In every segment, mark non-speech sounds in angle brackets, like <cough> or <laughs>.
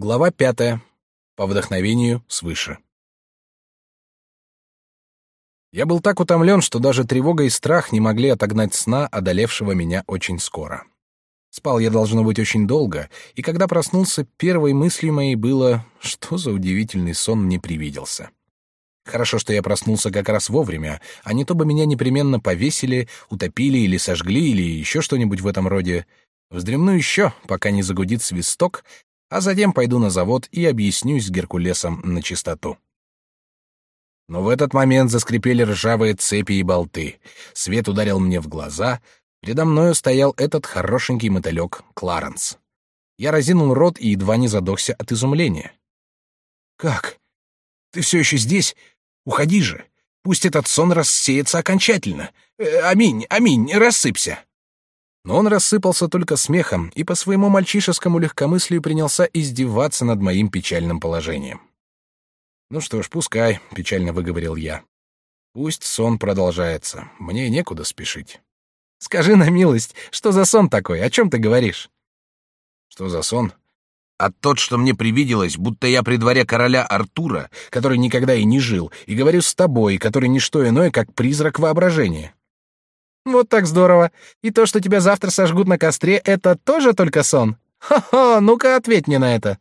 Глава пятая. По вдохновению свыше. Я был так утомлен, что даже тревога и страх не могли отогнать сна, одолевшего меня очень скоро. Спал я, должно быть, очень долго, и когда проснулся, первой мыслью моей было, что за удивительный сон мне привиделся. Хорошо, что я проснулся как раз вовремя, а не то бы меня непременно повесили, утопили или сожгли, или еще что-нибудь в этом роде. Вздремну еще, пока не загудит свисток, а затем пойду на завод и объяснюсь с Геркулесом на чистоту. Но в этот момент заскрипели ржавые цепи и болты. Свет ударил мне в глаза. Передо мною стоял этот хорошенький мотылек Кларенс. Я разинул рот и едва не задохся от изумления. «Как? Ты все еще здесь? Уходи же! Пусть этот сон рассеется окончательно! Э, аминь, аминь, рассыпься!» Но он рассыпался только смехом и по своему мальчишескому легкомыслию принялся издеваться над моим печальным положением. «Ну что ж, пускай», — печально выговорил я. «Пусть сон продолжается. Мне некуда спешить». «Скажи на милость, что за сон такой? О чем ты говоришь?» «Что за сон?» «А тот, что мне привиделось, будто я при дворе короля Артура, который никогда и не жил, и говорю с тобой, который не что иное, как призрак воображения». Вот так здорово. И то, что тебя завтра сожгут на костре, это тоже только сон? Хо-хо, ну-ка ответь мне на это.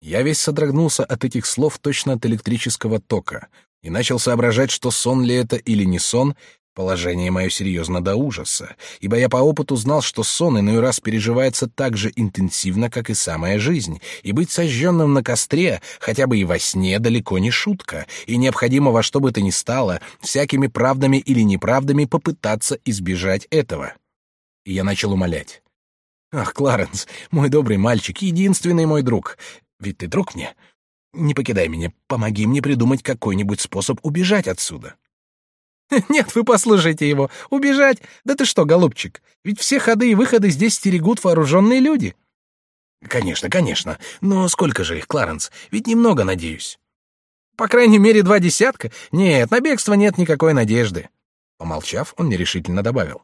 Я весь содрогнулся от этих слов точно от электрического тока и начал соображать, что сон ли это или не сон, Положение мое серьезно до ужаса, ибо я по опыту знал, что сон иной раз переживается так же интенсивно, как и самая жизнь, и быть сожженным на костре, хотя бы и во сне, далеко не шутка, и необходимо во что бы то ни стало, всякими правдами или неправдами попытаться избежать этого. И я начал умолять. «Ах, Кларенс, мой добрый мальчик, единственный мой друг, ведь ты друг мне. Не покидай меня, помоги мне придумать какой-нибудь способ убежать отсюда». <laughs> Нет, вы послушайте его. Убежать? Да ты что, голубчик? Ведь все ходы и выходы здесь стерегут вооруженные люди. Конечно, конечно. Но сколько же их, Кларенс? Ведь немного, надеюсь. По крайней мере, два десятка. Нет, на бегство нет никакой надежды. Помолчав, он нерешительно добавил.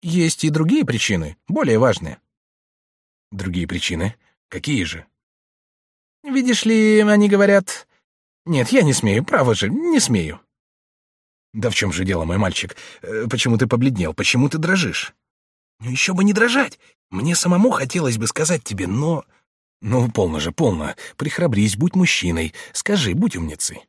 Есть и другие причины, более важные. Другие причины? Какие же? Видишь ли, они говорят... Нет, я не смею, право же, не смею. Да в чем же дело, мой мальчик? Э, почему ты побледнел? Почему ты дрожишь? Ну еще бы не дрожать. Мне самому хотелось бы сказать тебе, но... Ну, полно же, полно. Прихрабрись, будь мужчиной. Скажи, будь умницей.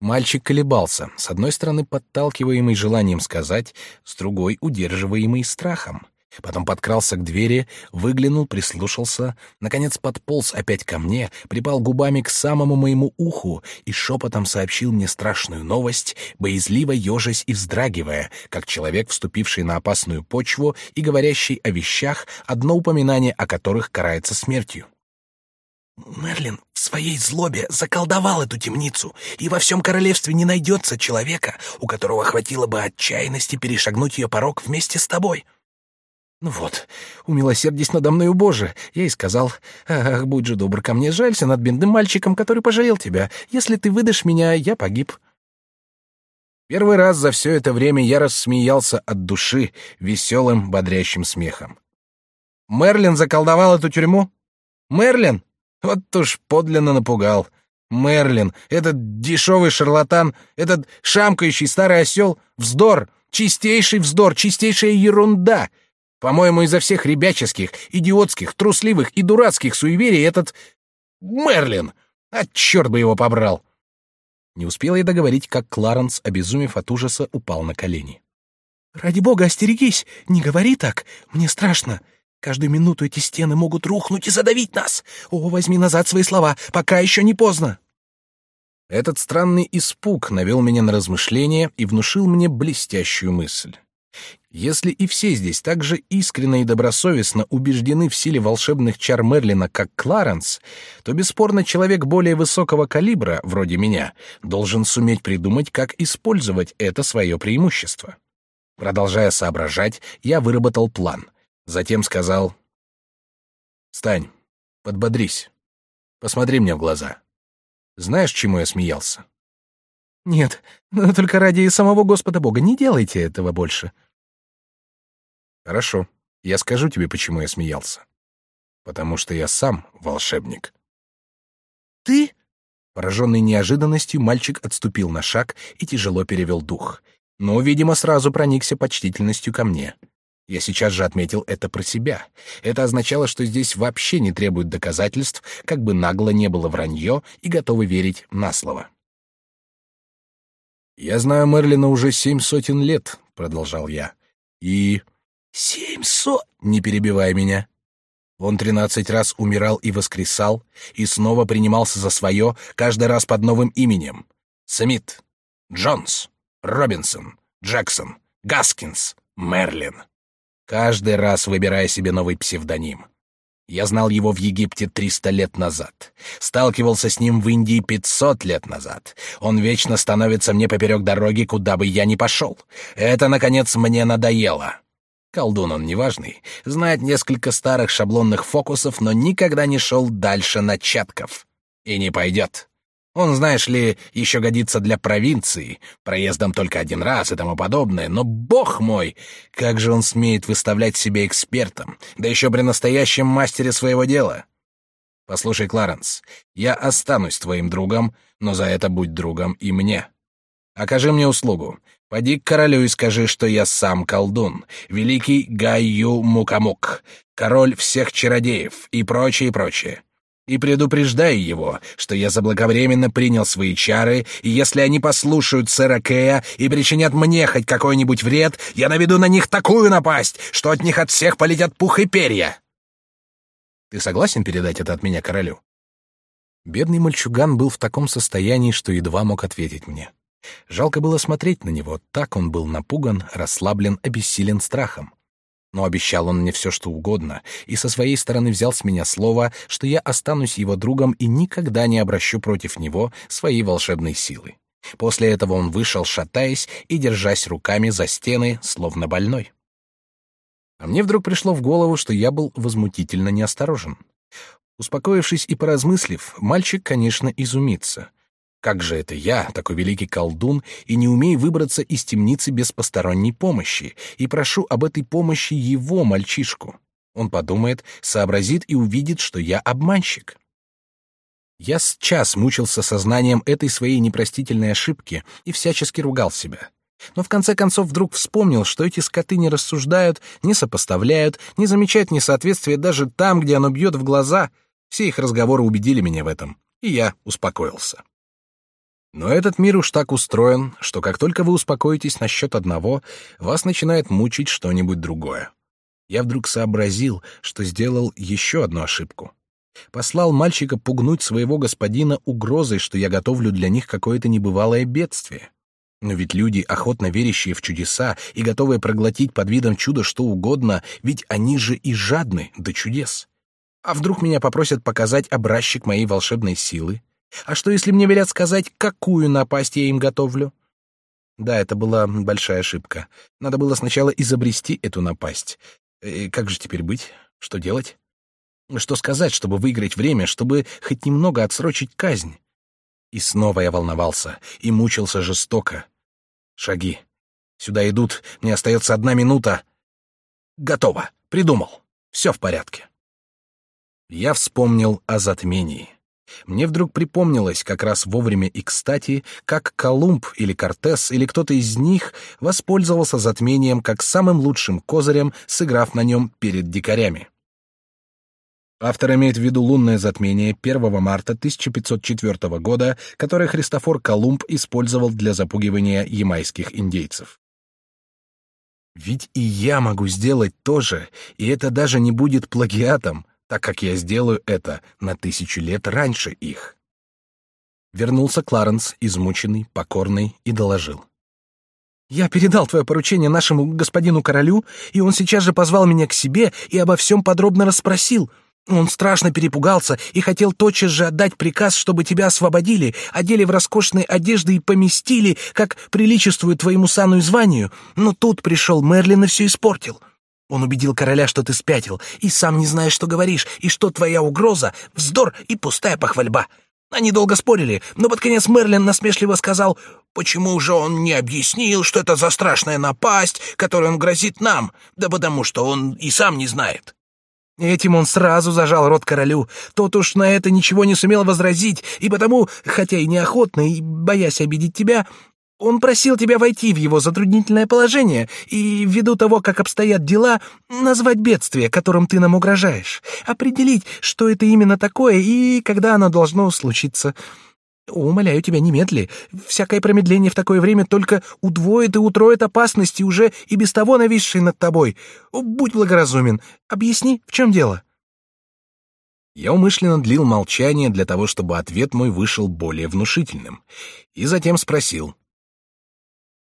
Мальчик колебался, с одной стороны подталкиваемый желанием сказать, с другой удерживаемый страхом. Потом подкрался к двери, выглянул, прислушался, наконец подполз опять ко мне, припал губами к самому моему уху и шепотом сообщил мне страшную новость, боязливо ежась и вздрагивая, как человек, вступивший на опасную почву и говорящий о вещах, одно упоминание о которых карается смертью. Мерлин в своей злобе заколдовал эту темницу, и во всем королевстве не найдется человека, у которого хватило бы отчаянности перешагнуть ее порог вместе с тобой. Ну вот, умилосердись надо мною, Боже, я и сказал, ах, будь же добр ко мне, жалься над бедным мальчиком, который пожалел тебя. Если ты выдашь меня, я погиб. Первый раз за все это время я рассмеялся от души веселым, бодрящим смехом. Мерлин заколдовал эту тюрьму? Мерлин? Вот уж подлинно напугал. Мерлин, этот дешевый шарлатан, этот шамкающий старый осел, вздор, чистейший вздор, чистейшая ерунда — по-моему, изо всех ребяческих, идиотских, трусливых и дурацких суеверий этот... Мерлин! А черт бы его побрал!» Не успела я договорить, как Кларенс, обезумев от ужаса, упал на колени. «Ради бога, остерегись! Не говори так! Мне страшно! Каждую минуту эти стены могут рухнуть и задавить нас! О, возьми назад свои слова, пока еще не поздно!» Этот странный испуг навел меня на размышления и внушил мне блестящую мысль. Если и все здесь так же искренне и добросовестно убеждены в силе волшебных чар Мерлина, как Кларенс, то бесспорно человек более высокого калибра, вроде меня, должен суметь придумать, как использовать это свое преимущество. Продолжая соображать, я выработал план. Затем сказал: "Стань, подбодрись, посмотри мне в глаза. Знаешь, чему я смеялся?" "Нет, но только ради самого Господа Бога не делайте этого больше." Хорошо. Я скажу тебе, почему я смеялся. Потому что я сам волшебник. Ты? Пораженный неожиданностью, мальчик отступил на шаг и тяжело перевел дух. Но, видимо, сразу проникся почтительностью ко мне. Я сейчас же отметил это про себя. Это означало, что здесь вообще не требуют доказательств, как бы нагло не было вранье, и готовы верить на слово. «Я знаю Мерлина уже семь сотен лет», — продолжал я. «И...» «Семь сот...» «Не перебивай меня». Он тринадцать раз умирал и воскресал, и снова принимался за свое, каждый раз под новым именем. Смит, Джонс, Робинсон, Джексон, Гаскинс, Мерлин. Каждый раз выбирая себе новый псевдоним. Я знал его в Египте 300 лет назад. Сталкивался с ним в Индии 500 лет назад. Он вечно становится мне поперек дороги, куда бы я ни пошел. Это, наконец, мне надоело. Колдун он неважный, знает несколько старых шаблонных фокусов, но никогда не шел дальше начатков. И не пойдет. Он, знаешь ли, еще годится для провинции, проездом только один раз и тому подобное, но, бог мой, как же он смеет выставлять себя экспертом, да еще при настоящем мастере своего дела. Послушай, Кларенс, я останусь твоим другом, но за это будь другом и мне. Окажи мне услугу. Поди к королю и скажи, что я сам колдун, великий Гаю Мукамук, король всех чародеев и прочее, прочее и предупреждаю его, что я заблаговременно принял свои чары, и если они послушают сэра Кэя и причинят мне хоть какой-нибудь вред, я наведу на них такую напасть, что от них от всех полетят пух и перья. Ты согласен передать это от меня королю? Бедный мальчуган был в таком состоянии, что едва мог ответить мне. Жалко было смотреть на него, так он был напуган, расслаблен, обессилен страхом. Но обещал он мне все, что угодно, и со своей стороны взял с меня слово, что я останусь его другом и никогда не обращу против него своей волшебной силы. После этого он вышел, шатаясь и держась руками за стены, словно больной. А мне вдруг пришло в голову, что я был возмутительно неосторожен. Успокоившись и поразмыслив, мальчик, конечно, изумится. Как же это я, такой великий колдун, и не умею выбраться из темницы без посторонней помощи, и прошу об этой помощи его, мальчишку? Он подумает, сообразит и увидит, что я обманщик. Я с час мучился сознанием этой своей непростительной ошибки и всячески ругал себя. Но в конце концов вдруг вспомнил, что эти скоты не рассуждают, не сопоставляют, не замечают несоответствия даже там, где оно бьет в глаза. Все их разговоры убедили меня в этом, и я успокоился. Но этот мир уж так устроен, что как только вы успокоитесь насчет одного, вас начинает мучить что-нибудь другое. Я вдруг сообразил, что сделал еще одну ошибку. Послал мальчика пугнуть своего господина угрозой, что я готовлю для них какое-то небывалое бедствие. Но ведь люди, охотно верящие в чудеса и готовые проглотить под видом чуда что угодно, ведь они же и жадны до чудес. А вдруг меня попросят показать образчик моей волшебной силы? А что, если мне велят сказать, какую напасть я им готовлю? Да, это была большая ошибка. Надо было сначала изобрести эту напасть. И как же теперь быть? Что делать? Что сказать, чтобы выиграть время, чтобы хоть немного отсрочить казнь? И снова я волновался и мучился жестоко. Шаги. Сюда идут, мне остается одна минута. Готово. Придумал. Все в порядке. Я вспомнил о затмении. Мне вдруг припомнилось как раз вовремя и кстати, как Колумб или Кортес или кто-то из них воспользовался затмением как самым лучшим козырем, сыграв на нем перед дикарями. Автор имеет в виду лунное затмение 1 марта 1504 года, которое Христофор Колумб использовал для запугивания ямайских индейцев. Ведь и я могу сделать то же, и это даже не будет плагиатом, так как я сделаю это на тысячу лет раньше их. Вернулся Кларенс, измученный, покорный, и доложил. «Я передал твое поручение нашему господину королю, и он сейчас же позвал меня к себе и обо всем подробно расспросил. Он страшно перепугался и хотел тотчас же отдать приказ, чтобы тебя освободили, одели в роскошные одежды и поместили, как приличествует твоему сану и званию, но тут пришел Мерлин и все испортил». Он убедил короля, что ты спятил, и сам не знаешь, что говоришь, и что твоя угроза — вздор и пустая похвальба. Они долго спорили, но под конец Мерлин насмешливо сказал, «Почему же он не объяснил, что это за страшная напасть, которой он грозит нам? Да потому что он и сам не знает». Этим он сразу зажал рот королю. Тот уж на это ничего не сумел возразить, и потому, хотя и неохотно, и боясь обидеть тебя, он просил тебя войти в его затруднительное положение и, ввиду того, как обстоят дела, назвать бедствие, которым ты нам угрожаешь, определить, что это именно такое и когда оно должно случиться. Умоляю тебя, немедли. Всякое промедление в такое время только удвоит и утроит опасности, уже и без того нависшие над тобой. Будь благоразумен. Объясни, в чем дело?» Я умышленно длил молчание для того, чтобы ответ мой вышел более внушительным, и затем спросил.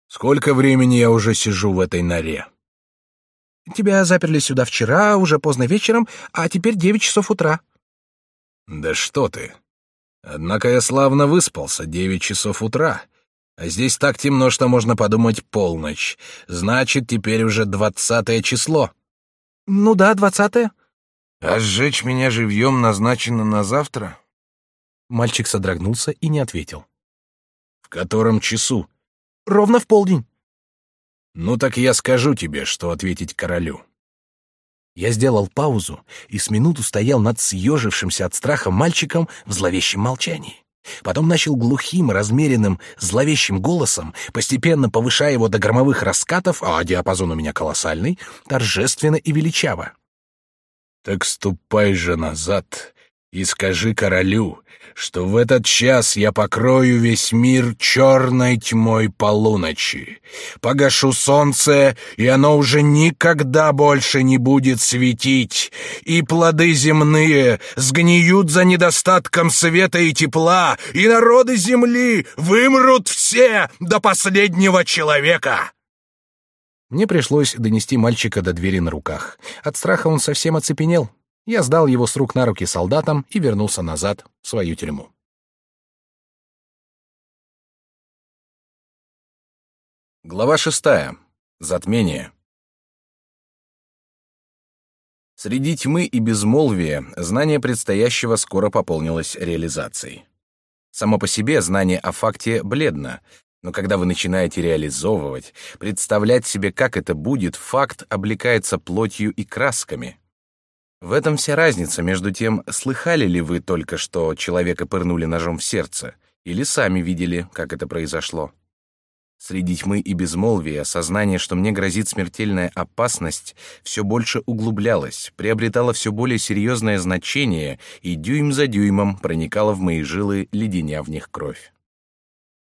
«Сколько времени я уже сижу в этой норе?» «Тебя заперли сюда вчера, уже поздно вечером, а теперь девять часов утра». «Да что ты! Однако я славно выспался, девять часов утра. А здесь так темно, что можно подумать полночь. Значит, теперь уже двадцатое число. Ну да, двадцатое. А сжечь меня живьем назначено на завтра? Мальчик содрогнулся и не ответил. В котором часу? Ровно в полдень. Ну так я скажу тебе, что ответить королю. Я сделал паузу и с минуту стоял над съежившимся от страха мальчиком в зловещем молчании. Потом начал глухим, размеренным, зловещим голосом, постепенно повышая его до громовых раскатов, а диапазон у меня колоссальный, торжественно и величаво. «Так ступай же назад и скажи королю, что в этот час я покрою весь мир черной тьмой полуночи, погашу солнце, и оно уже никогда больше не будет светить, и плоды земные сгниют за недостатком света и тепла, и народы земли вымрут все до последнего человека. Мне пришлось донести мальчика до двери на руках. От страха он совсем оцепенел. Я сдал его с рук на руки солдатам и вернулся назад в свою тюрьму. Глава шестая. Затмение. Среди тьмы и безмолвия знание предстоящего скоро пополнилось реализацией. Само по себе знание о факте бледно, но когда вы начинаете реализовывать, представлять себе, как это будет, факт облекается плотью и красками. В этом вся разница между тем, слыхали ли вы только что человека пырнули ножом в сердце, или сами видели, как это произошло. Среди тьмы и безмолвия сознание, что мне грозит смертельная опасность, все больше углублялось, приобретало все более серьезное значение и дюйм за дюймом проникало в мои жилы, леденя в них кровь.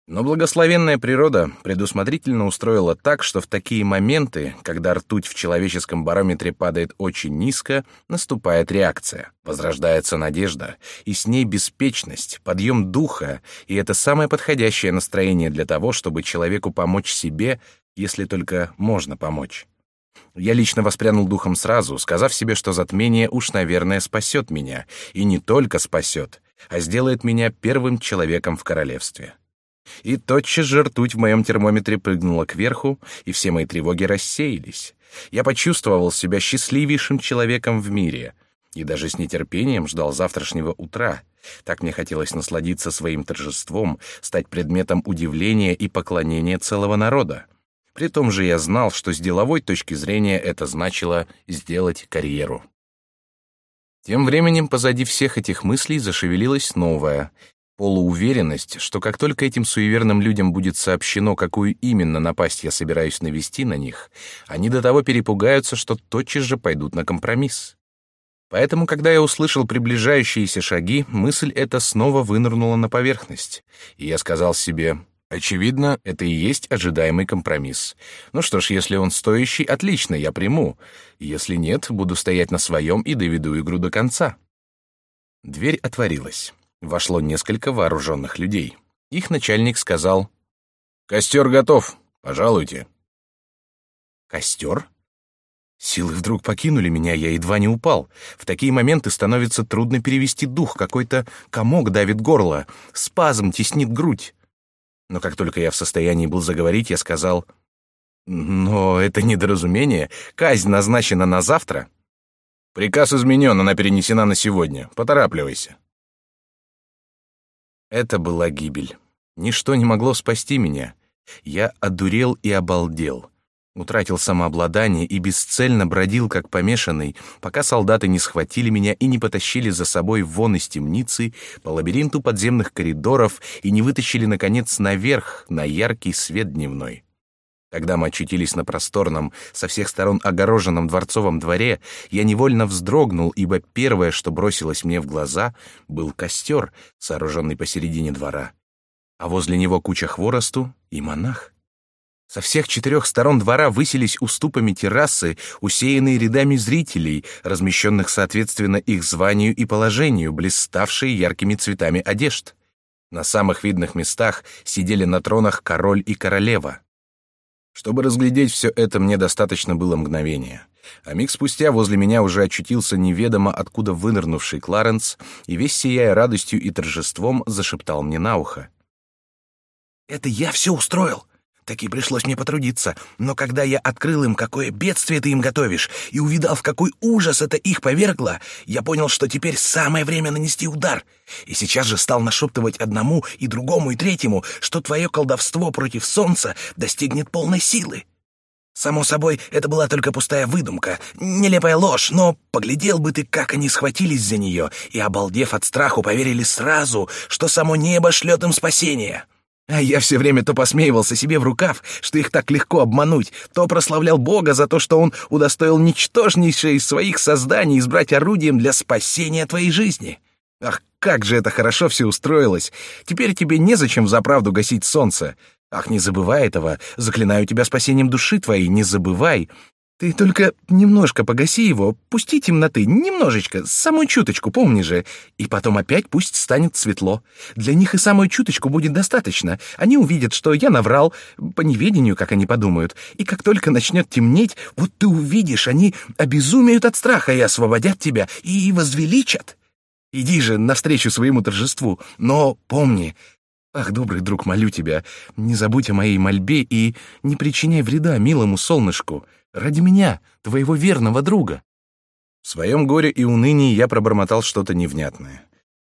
Но благословенная природа предусмотрительно устроила так, что в такие моменты, когда ртуть в человеческом барометре падает очень низко, наступает реакция, возрождается надежда, и с ней беспечность, подъем духа, и это самое подходящее настроение для того, чтобы человеку помочь себе, если только можно помочь. Я лично воспрянул духом сразу, сказав себе, что затмение уж, наверное, спасет меня, и не только спасет, а сделает меня первым человеком в королевстве. И тотчас же ртуть в моем термометре прыгнула кверху, и все мои тревоги рассеялись. Я почувствовал себя счастливейшим человеком в мире и даже с нетерпением ждал завтрашнего утра. Так мне хотелось насладиться своим торжеством, стать предметом удивления и поклонения целого народа. При том же я знал, что с деловой точки зрения это значило сделать карьеру. Тем временем позади всех этих мыслей зашевелилась новая, Полууверенность, что как только этим суеверным людям будет сообщено, какую именно напасть я собираюсь навести на них, они до того перепугаются, что тотчас же пойдут на компромисс. Поэтому, когда я услышал приближающиеся шаги, мысль эта снова вынырнула на поверхность, и я сказал себе, очевидно, это и есть ожидаемый компромисс. Ну что ж, если он стоящий, отлично, я приму. Если нет, буду стоять на своем и доведу игру до конца. Дверь отворилась. Вошло несколько вооруженных людей. Их начальник сказал «Костер готов, пожалуйте». «Костер?» Силы вдруг покинули меня, я едва не упал. В такие моменты становится трудно перевести дух, какой-то комок давит горло, спазм теснит грудь. Но как только я в состоянии был заговорить, я сказал, «Но это недоразумение, казнь назначена на завтра». «Приказ изменен, она перенесена на сегодня. Поторапливайся». Это была гибель. Ничто не могло спасти меня. Я одурел и обалдел. Утратил самообладание и бесцельно бродил, как помешанный, пока солдаты не схватили меня и не потащили за собой вон из темницы по лабиринту подземных коридоров и не вытащили, наконец, наверх, на яркий свет дневной. Когда мы очутились на просторном, со всех сторон огороженном дворцовом дворе, я невольно вздрогнул, ибо первое, что бросилось мне в глаза, был костер, сооруженный посередине двора. А возле него куча хворосту и монах. Со всех четырех сторон двора высились уступами террасы, усеянные рядами зрителей, размещенных соответственно их званию и положению, блиставшие яркими цветами одежд. На самых видных местах сидели на тронах король и королева. Чтобы разглядеть все это, мне достаточно было мгновения. А миг спустя возле меня уже очутился неведомо откуда вынырнувший Кларенс и весь сияя радостью и торжеством зашептал мне на ухо. «Это я все устроил. Таки пришлось мне потрудиться. Но когда я открыл им, какое бедствие ты им готовишь, и увидал, в какой ужас это их повергло, я понял, что теперь самое время нанести удар. И сейчас же стал нашептывать одному и другому и третьему, что твое колдовство против солнца достигнет полной силы. Само собой, это была только пустая выдумка, нелепая ложь, но поглядел бы ты, как они схватились за нее, и, обалдев от страху, поверили сразу, что само небо шлет им спасение. А я все время то посмеивался себе в рукав, что их так легко обмануть, то прославлял Бога за то, что Он удостоил ничтожнейшее из своих созданий избрать орудием для спасения твоей жизни. Ах, как же это хорошо все устроилось! Теперь тебе незачем за правду гасить солнце. Ах, не забывай этого, заклинаю тебя спасением души твоей, не забывай. Ты только немножко погаси его, пусти темноты, немножечко, самую чуточку, помни же, и потом опять пусть станет светло. Для них и самую чуточку будет достаточно. Они увидят, что я наврал, по неведению, как они подумают, и как только начнет темнеть, вот ты увидишь, они обезумеют от страха и освободят тебя, и возвеличат. Иди же навстречу своему торжеству, но помни, Ах, добрый друг, молю тебя, не забудь о моей мольбе и не причиняй вреда милому солнышку. Ради меня, твоего верного друга». В своем горе и унынии я пробормотал что-то невнятное.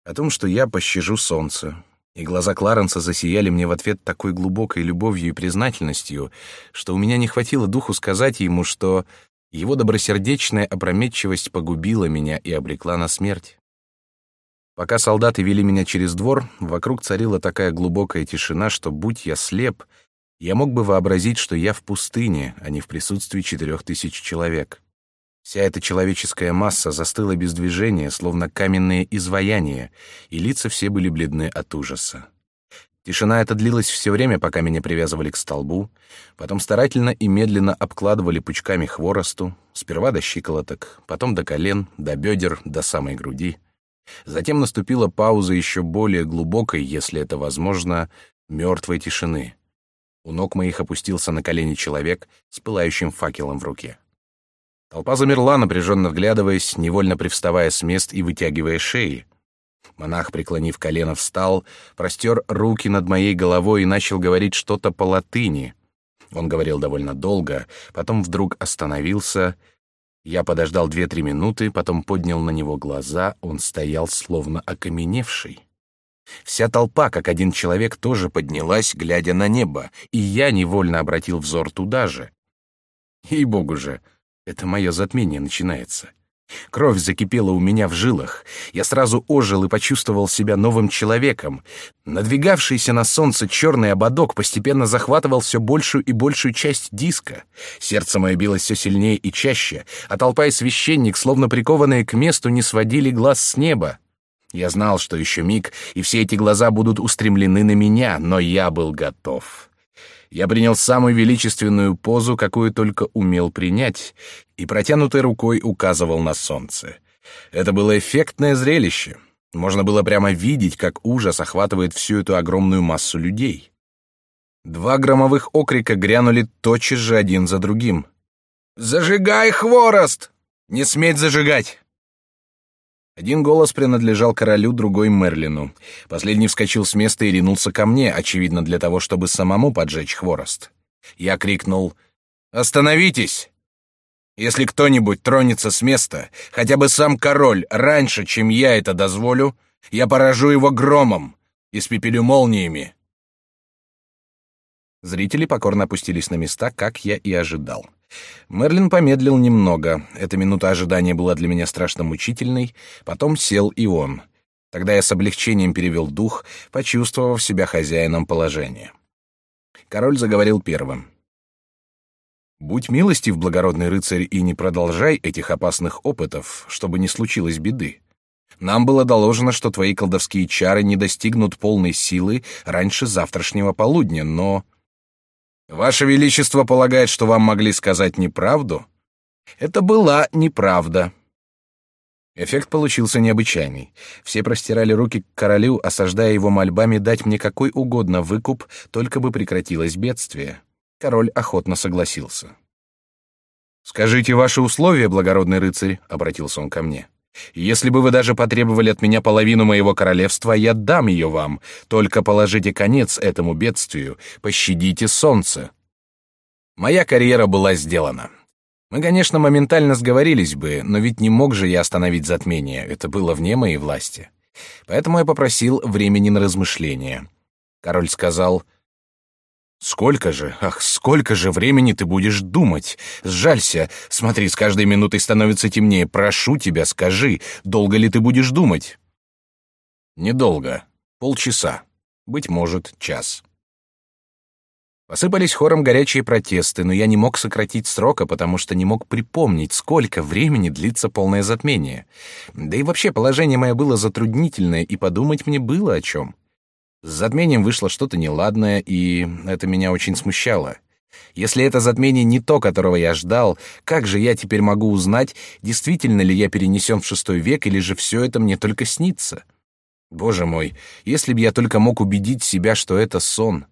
О том, что я пощажу солнце. И глаза Кларенса засияли мне в ответ такой глубокой любовью и признательностью, что у меня не хватило духу сказать ему, что его добросердечная опрометчивость погубила меня и обрекла на смерть. Пока солдаты вели меня через двор, вокруг царила такая глубокая тишина, что, будь я слеп, я мог бы вообразить, что я в пустыне, а не в присутствии четырех тысяч человек. Вся эта человеческая масса застыла без движения, словно каменные изваяния, и лица все были бледны от ужаса. Тишина эта длилась все время, пока меня привязывали к столбу, потом старательно и медленно обкладывали пучками хворосту, сперва до щиколоток, потом до колен, до бедер, до самой груди. Затем наступила пауза еще более глубокой, если это возможно, мертвой тишины. У ног моих опустился на колени человек с пылающим факелом в руке. Толпа замерла, напряженно вглядываясь, невольно привставая с мест и вытягивая шеи. Монах, преклонив колено, встал, простер руки над моей головой и начал говорить что-то по латыни. Он говорил довольно долго, потом вдруг остановился. Я подождал две-три минуты, потом поднял на него глаза, он стоял словно окаменевший. Вся толпа, как один человек, тоже поднялась, глядя на небо, и я невольно обратил взор туда же. И богу же, это мое затмение начинается. Кровь закипела у меня в жилах. Я сразу ожил и почувствовал себя новым человеком. Надвигавшийся на солнце черный ободок постепенно захватывал все большую и большую часть диска. Сердце мое билось все сильнее и чаще, а толпа и священник, словно прикованные к месту, не сводили глаз с неба. Я знал, что еще миг, и все эти глаза будут устремлены на меня, но я был готов. Я принял самую величественную позу, какую только умел принять, и протянутой рукой указывал на солнце. Это было эффектное зрелище. Можно было прямо видеть, как ужас охватывает всю эту огромную массу людей. Два громовых окрика грянули тотчас же один за другим. «Зажигай хворост! Не сметь зажигать!» Один голос принадлежал королю, другой — Мерлину. Последний вскочил с места и ринулся ко мне, очевидно, для того, чтобы самому поджечь хворост. Я крикнул «Остановитесь!» Если кто-нибудь тронется с места, хотя бы сам король, раньше, чем я это дозволю, я поражу его громом, испепелю молниями. Зрители покорно опустились на места, как я и ожидал. Мерлин помедлил немного. Эта минута ожидания была для меня страшно мучительной. Потом сел и он. Тогда я с облегчением перевел дух, почувствовав себя хозяином положения. Король заговорил первым. «Будь милостив, благородный рыцарь, и не продолжай этих опасных опытов, чтобы не случилось беды. Нам было доложено, что твои колдовские чары не достигнут полной силы раньше завтрашнего полудня, но...» «Ваше Величество полагает, что вам могли сказать неправду?» «Это была неправда». Эффект получился необычайный. Все простирали руки к королю, осаждая его мольбами дать мне какой угодно выкуп, только бы прекратилось бедствие. Король охотно согласился. «Скажите ваши условия, благородный рыцарь», — обратился он ко мне. «Если бы вы даже потребовали от меня половину моего королевства, я дам ее вам. Только положите конец этому бедствию, пощадите солнце». Моя карьера была сделана. Мы, конечно, моментально сговорились бы, но ведь не мог же я остановить затмение, это было вне моей власти. Поэтому я попросил времени на размышления. Король сказал, Сколько же, ах, сколько же времени ты будешь думать? Сжалься. Смотри, с каждой минутой становится темнее. Прошу тебя, скажи, долго ли ты будешь думать? Недолго. Полчаса. Быть может, час. Посыпались хором горячие протесты, но я не мог сократить срока, потому что не мог припомнить, сколько времени длится полное затмение. Да и вообще положение мое было затруднительное, и подумать мне было о чем. С затмением вышло что-то неладное, и это меня очень смущало. Если это затмение не то, которого я ждал, как же я теперь могу узнать, действительно ли я перенесен в шестой век, или же все это мне только снится? Боже мой, если бы я только мог убедить себя, что это сон.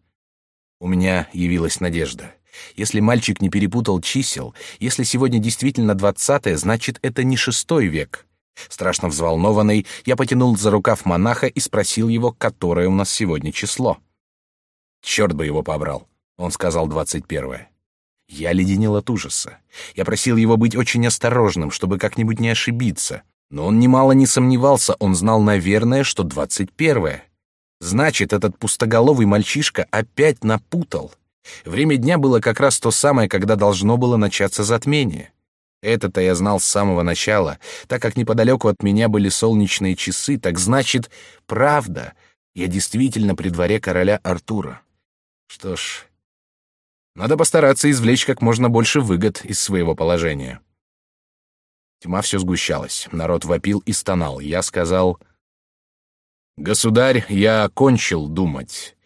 У меня явилась надежда. Если мальчик не перепутал чисел, если сегодня действительно двадцатое, значит, это не шестой век. Страшно взволнованный, я потянул за рукав монаха и спросил его, которое у нас сегодня число. Черт бы его побрал. Он сказал двадцать первое. Я леденел от ужаса. Я просил его быть очень осторожным, чтобы как-нибудь не ошибиться. Но он немало не сомневался, он знал, наверное, что двадцать первое. Значит, этот пустоголовый мальчишка опять напутал. Время дня было как раз то самое, когда должно было начаться затмение. Это-то я знал с самого начала, так как неподалеку от меня были солнечные часы, так значит, правда, я действительно при дворе короля Артура. Что ж, надо постараться извлечь как можно больше выгод из своего положения. Тьма все сгущалась, народ вопил и стонал. Я сказал, «Государь, я окончил думать.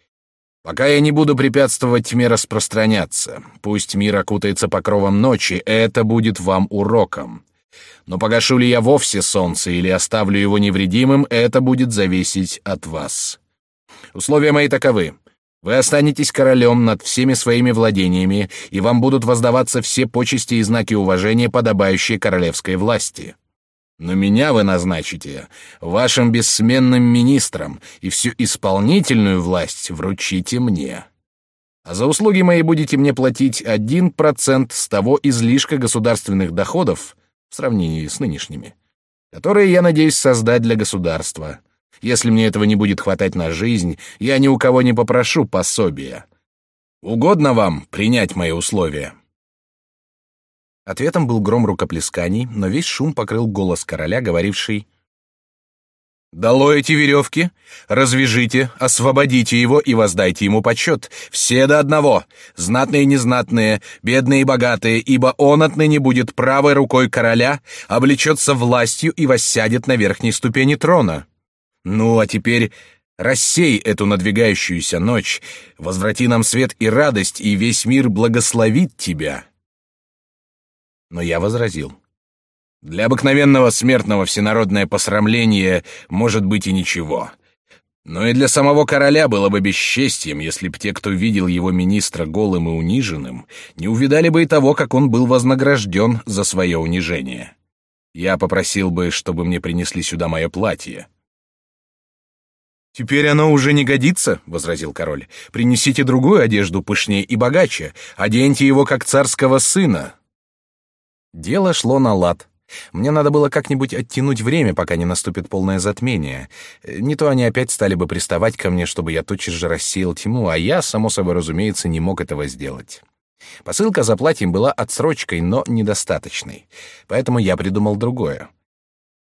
Пока я не буду препятствовать тьме распространяться, пусть мир окутается покровом ночи, это будет вам уроком. Но погашу ли я вовсе солнце или оставлю его невредимым, это будет зависеть от вас. Условия мои таковы. Вы останетесь королем над всеми своими владениями, и вам будут воздаваться все почести и знаки уважения, подобающие королевской власти. Но меня вы назначите вашим бессменным министром, и всю исполнительную власть вручите мне. А за услуги мои будете мне платить один процент с того излишка государственных доходов в сравнении с нынешними, которые я надеюсь создать для государства. Если мне этого не будет хватать на жизнь, я ни у кого не попрошу пособия. Угодно вам принять мои условия?» Ответом был гром рукоплесканий, но весь шум покрыл голос короля, говоривший «Дало эти веревки! Развяжите, освободите его и воздайте ему почет, все до одного, знатные и незнатные, бедные и богатые, ибо он отныне будет правой рукой короля, облечется властью и воссядет на верхней ступени трона. Ну, а теперь рассей эту надвигающуюся ночь, возврати нам свет и радость, и весь мир благословит тебя». Но я возразил. Для обыкновенного смертного всенародное посрамление может быть и ничего. Но и для самого короля было бы бесчестием, если б те, кто видел его министра голым и униженным, не увидали бы и того, как он был вознагражден за свое унижение. Я попросил бы, чтобы мне принесли сюда мое платье. «Теперь оно уже не годится», — возразил король. «Принесите другую одежду пышнее и богаче, оденьте его как царского сына, Дело шло на лад. Мне надо было как-нибудь оттянуть время, пока не наступит полное затмение. Не то они опять стали бы приставать ко мне, чтобы я тотчас же рассеял тьму, а я, само собой разумеется, не мог этого сделать. Посылка за платьем была отсрочкой, но недостаточной. Поэтому я придумал другое.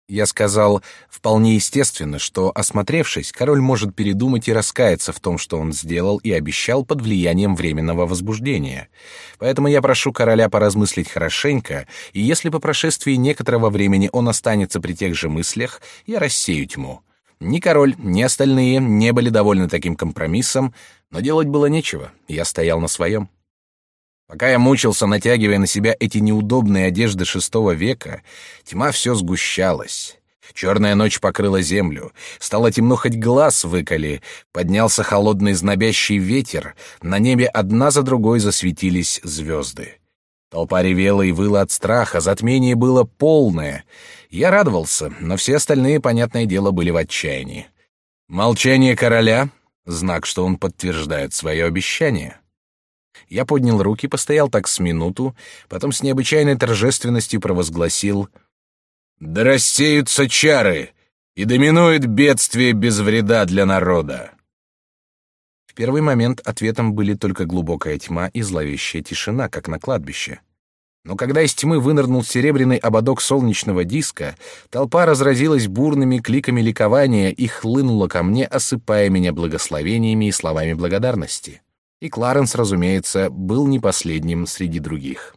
Я сказал, вполне естественно, что, осмотревшись, король может передумать и раскаяться в том, что он сделал и обещал под влиянием временного возбуждения. Поэтому я прошу короля поразмыслить хорошенько, и если по прошествии некоторого времени он останется при тех же мыслях, я рассею тьму. Ни король, ни остальные не были довольны таким компромиссом, но делать было нечего, я стоял на своем. Пока я мучился, натягивая на себя эти неудобные одежды шестого века, тьма все сгущалась. Черная ночь покрыла землю, стало темно хоть глаз выколи, поднялся холодный знобящий ветер, на небе одна за другой засветились звезды. Толпа ревела и выла от страха, затмение было полное. Я радовался, но все остальные, понятное дело, были в отчаянии. Молчание короля — знак, что он подтверждает свое обещание. Я поднял руки, постоял так с минуту, потом с необычайной торжественностью провозгласил «Да рассеются чары, и доминует бедствие без вреда для народа!» В первый момент ответом были только глубокая тьма и зловещая тишина, как на кладбище. Но когда из тьмы вынырнул серебряный ободок солнечного диска, толпа разразилась бурными кликами ликования и хлынула ко мне, осыпая меня благословениями и словами благодарности. И Кларенс, разумеется, был не последним среди других.